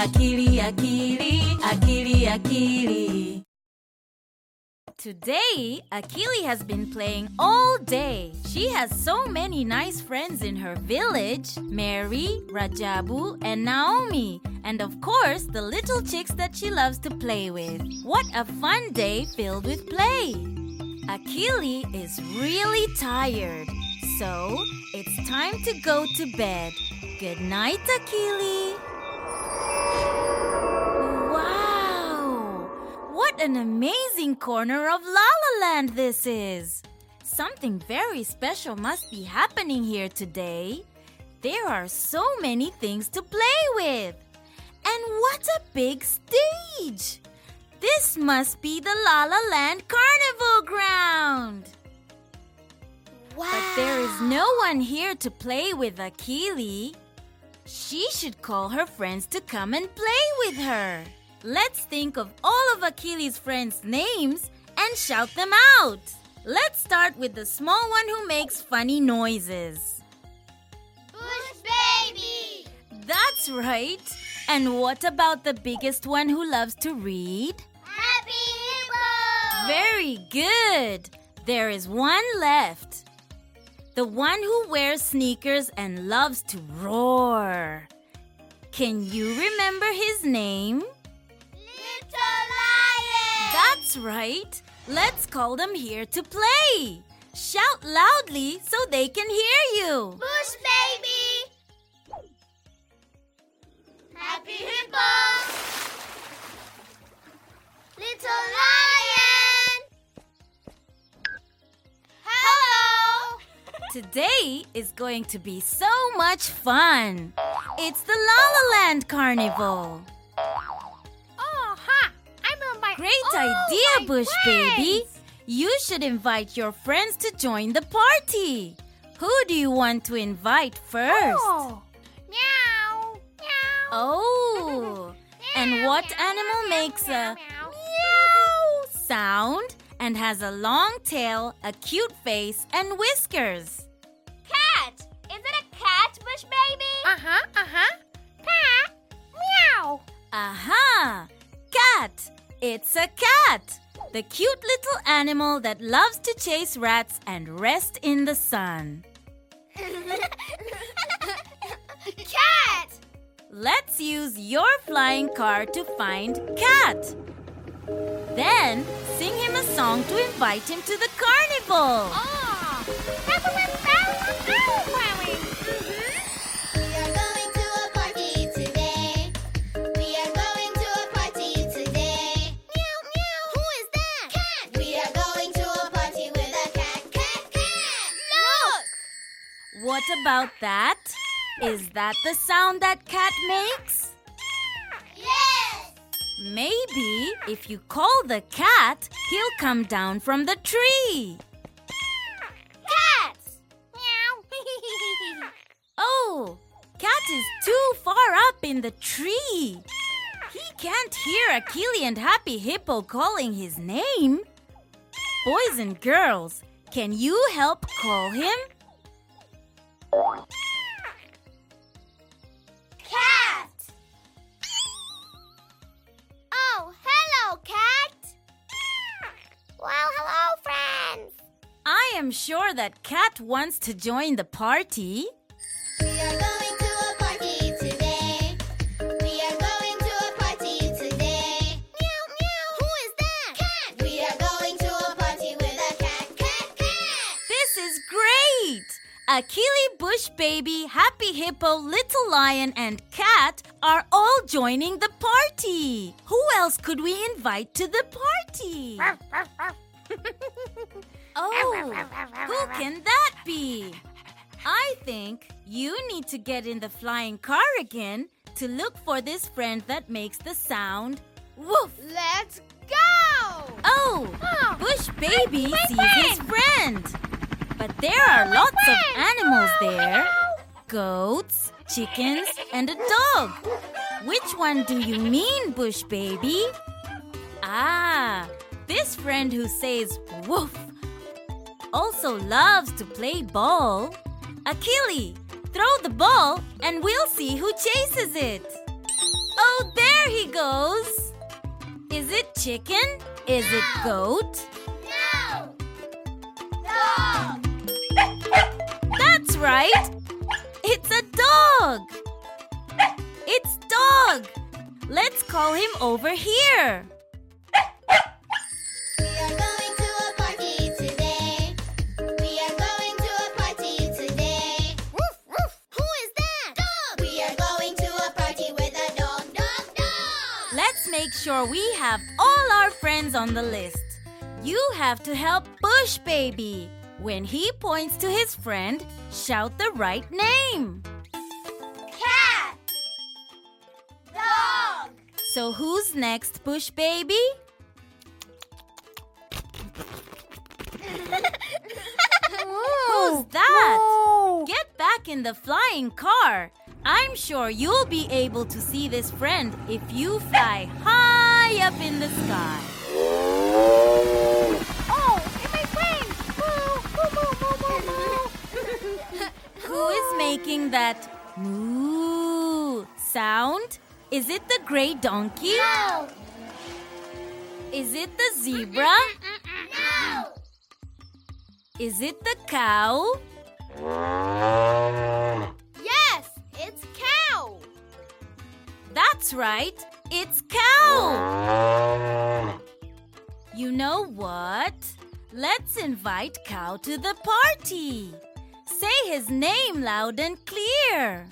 Akili, akili, akili, akili. Today, Akili has been playing all day. She has so many nice friends in her village Mary, Rajabu, and Naomi. And of course, the little chicks that she loves to play with. What a fun day filled with play! Akili is really tired. So, it's time to go to bed. Good night, Akili. What an amazing corner of Lala Land this is! Something very special must be happening here today. There are so many things to play with. And what a big stage! This must be the Lala Land Carnival ground. Wow. But there is no one here to play with Akili. She should call her friends to come and play with her. Let's think of all of Akili's friends' names and shout them out. Let's start with the small one who makes funny noises. Bush baby. That's right. And what about the biggest one who loves to read? Happy hippo. Very good. There is one left. The one who wears sneakers and loves to roar. Can you remember his name? Little lion. That's right. Let's call them here to play. Shout loudly so they can hear you. Bush baby. Happy hippo. Little lion. Hello. Today is going to be so much fun. It's the Lala Land Carnival. Great oh, idea, my Bush Baby. You should invite your friends to join the party. Who do you want to invite first? Oh. Meow. Meow. Oh, and what animal makes a meow sound and has a long tail, a cute face, and whiskers? cat? Is it a cat, Bush baby? Uh huh. Uh huh. Cat. Meow. Aha! Cat! It's a cat! The cute little animal that loves to chase rats and rest in the sun. cat. Let's use your flying car to find Cat. Then sing him a song to invite him to the carnival. About that? Is that the sound that Cat makes? Yes. Maybe if you call the cat, he'll come down from the tree. Cat. Meow. Oh, Cat is too far up in the tree. He can't hear Akili and Happy Hippo calling his name. Boys and girls, can you help call him? Cat. Oh, hello, cat. Well, hello, friends. I am sure that Cat wants to join the party. Akili Bush Baby, Happy Hippo, Little Lion, and Cat are all joining the party. Who else could we invite to the party? Oh, who can that be? I think you need to get in the flying car again to look for this friend that makes the sound woof. Let's go. Oh, Oh, Bush Baby sees his friend. But there are lots of animals there goats, chickens, and a dog. Which one do you mean, Bush Baby? Ah, this friend who says woof also loves to play ball. Akili, throw the ball and we'll see who chases it. Oh, there he goes! Is it chicken? Is it goat? Right. It's a dog. It's dog. Let's call him over here. We are going to a party today. We are going to a party today. Woof woof. Who is that? Dog. We are going to a party with a dog. Dog. Dog. Let's make sure we have all our friends on the list. You have to help Bush Baby. When he points to his friend, shout the right name. Cat. Dog. So who's next, Bush Baby? Who's that? Get back in the flying car. I'm sure you'll be able to see this friend if you fly high up in the sky. Oh, it's my friend. Who is making that moo sound? Is it the gray donkey? No. Is it the zebra? No. Is it the cow? Yes, it's cow. That's right, it's cow. You know what? Let's invite Cow to the party. Say his name loud and clear.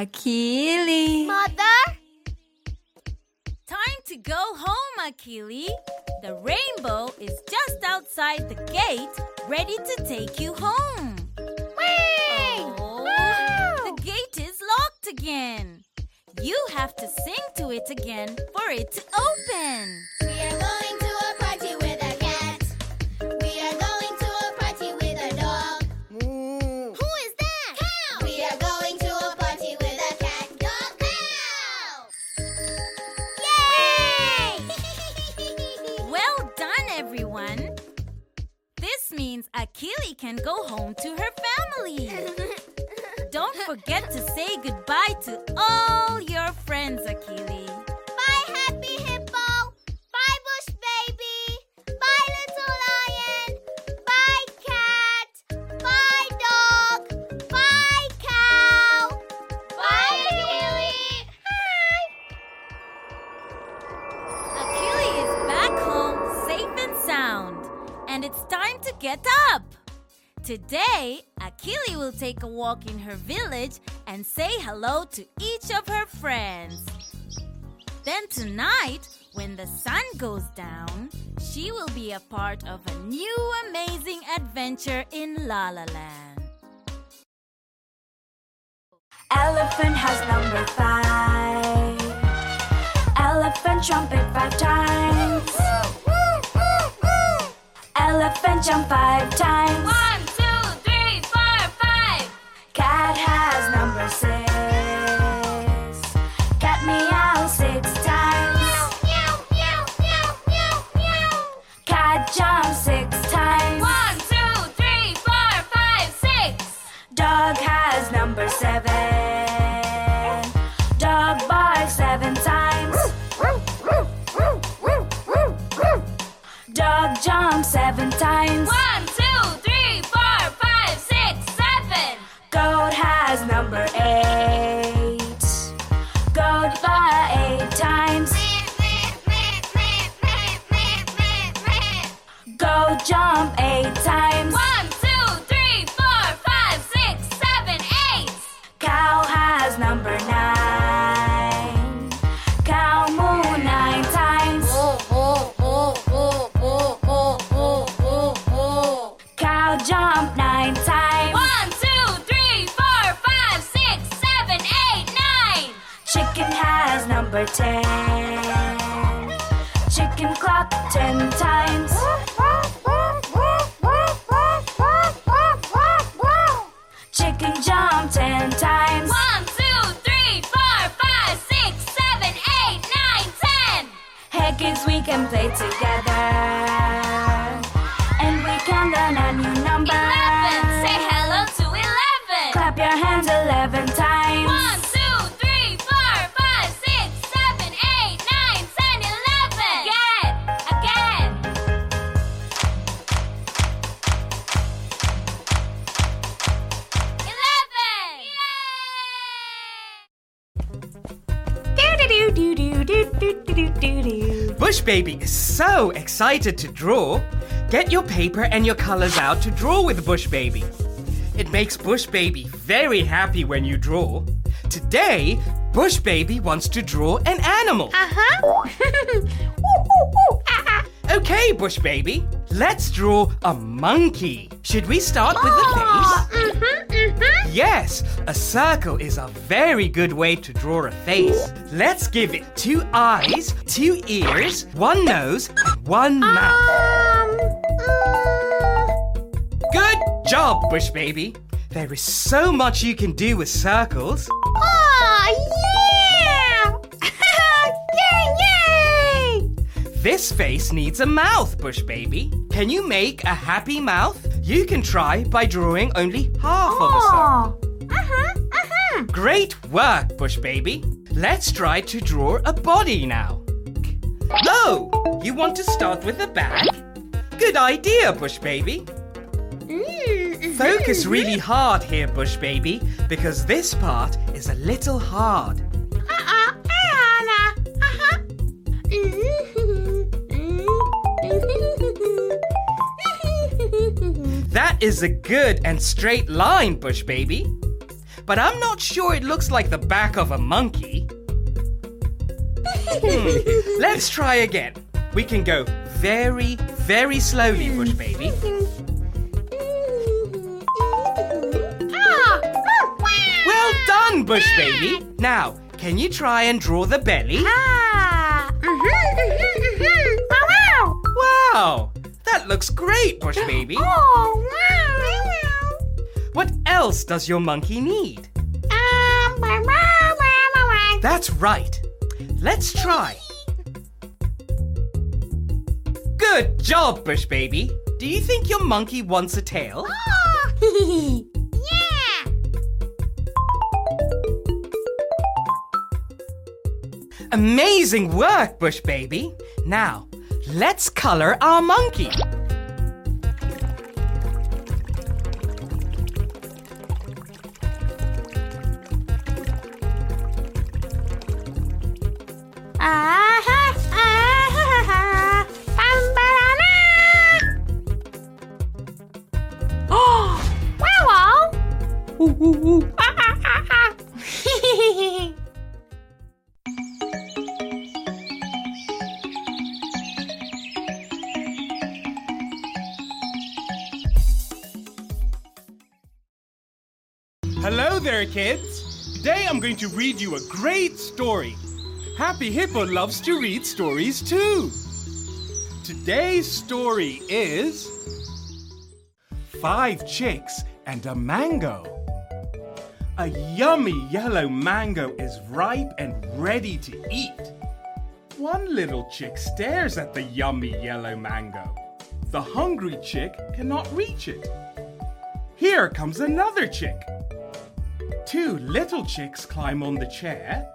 Akili! Mother? Time to go home, Akili. The rainbow is just outside the gate, ready to take you home. Oh, the gate is locked again. You have to sing to it again for it to Today, Akili will take a walk in her village and say hello to each of her friends. Then tonight, when the sun goes down, she will be a part of a new amazing adventure in La La Land. Elephant has number five. Elephant trumpet five times. Elephant jump five times. Seven times. Birthday. Bush Baby is so excited to draw. Get your paper and your colors out to draw with Bush Baby. It makes Bush Baby very happy when you draw. Today, Bush Baby wants to draw an animal. Uh huh. okay, Bush Baby, let's draw a monkey. Should we start with the face? Yes, a circle is a very good way to draw a face. Let's give it two eyes, two ears, one nose, and one um, mouth. Um. Good job, Bush Baby. There is so much you can do with circles. Oh, yeah! yay, yay! This face needs a mouth, Bush Baby. Can you make a happy mouth? You can try by drawing only half of a circle. Oh, uh-huh, uh-huh. Great work, Bush Baby. Let's try to draw a body now. Oh, you want to start with the back? Good idea, Bush Baby. Mm-hmm. Focus really hard here, Bush Baby, because this part is a little hard. That is a good and straight line, Bush Baby. But I'm not sure it looks like the back of a monkey. Hmm, Let's try again. We can go very, very slowly, Bush Baby. Well done, Bush Baby. Now, can you try and draw the belly? Ah. Mm-hmm, mm-hmm, mm-hmm. Wow, that looks great, Bush Baby. Oh, what else does your monkey need? That's right. Let's try. Good job, Bush Baby. Do you think your monkey wants a tail? Yeah! Amazing work, Bush Baby. Now, let's color our monkey. Kids. Today I'm going to read you a great story. Happy Hippo loves to read stories too. Today's story is Five Chicks and a Mango. A yummy yellow mango is ripe and ready to eat. One little chick stares at the yummy yellow mango. The hungry chick cannot reach it. Here comes another chick. Two little chicks climb on the chair.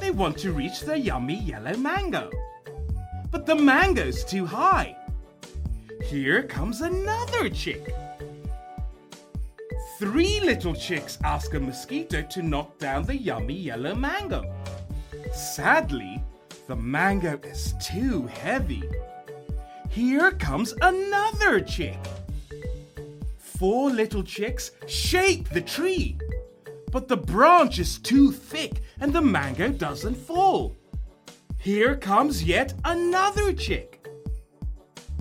They want to reach the yummy yellow mango. But the mango's too high. Here comes another chick. Three little chicks ask a mosquito to knock down the yummy yellow mango. Sadly, the mango is too heavy. Here comes another chick. Four little chicks shake the tree, but the branch is too thick and the mango doesn't fall. Here comes yet another chick.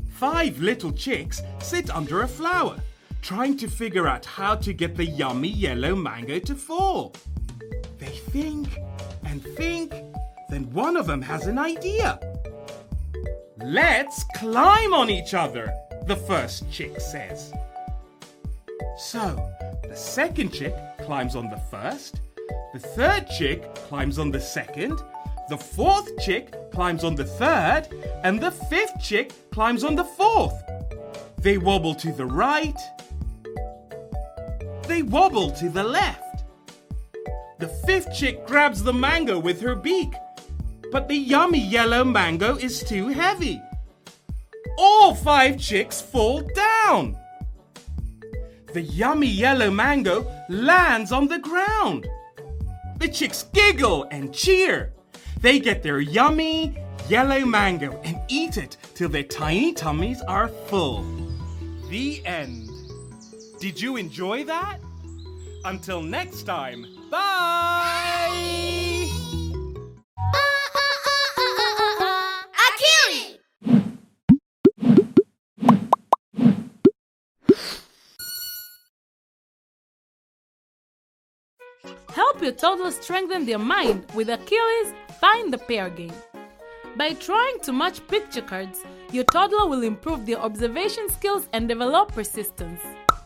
Five little chicks sit under a flower, trying to figure out how to get the yummy yellow mango to fall. They think and think, then one of them has an idea. Let's climb on each other, the first chick says. So, the second chick climbs on the first, the third chick climbs on the second, the fourth chick climbs on the third, and the fifth chick climbs on the fourth. They wobble to the right, they wobble to the left. The fifth chick grabs the mango with her beak, but the yummy yellow mango is too heavy. All five chicks fall down. The yummy yellow mango lands on the ground. The chicks giggle and cheer. They get their yummy yellow mango and eat it till their tiny tummies are full. The end. Did you enjoy that? Until next time, bye! Your toddler strengthen their mind with Akili's Find the Pair game. By trying to match picture cards, your toddler will improve their observation skills and develop persistence.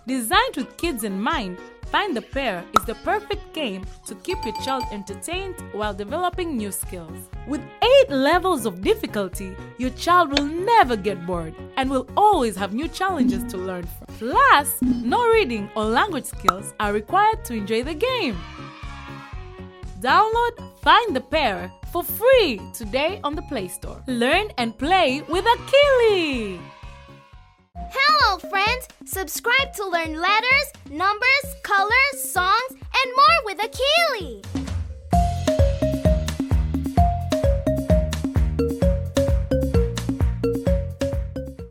Designed with kids in mind, Find the Pair is the perfect game to keep your child entertained while developing new skills. With 8 levels of difficulty, your child will never get bored and will always have new challenges to learn from. Plus, no reading or language skills are required to enjoy the game. Download Find the Pair for free today on the Play Store. Learn and play with Akili! Hello, friends! Subscribe to learn letters, numbers, colors, songs, and more with Akili!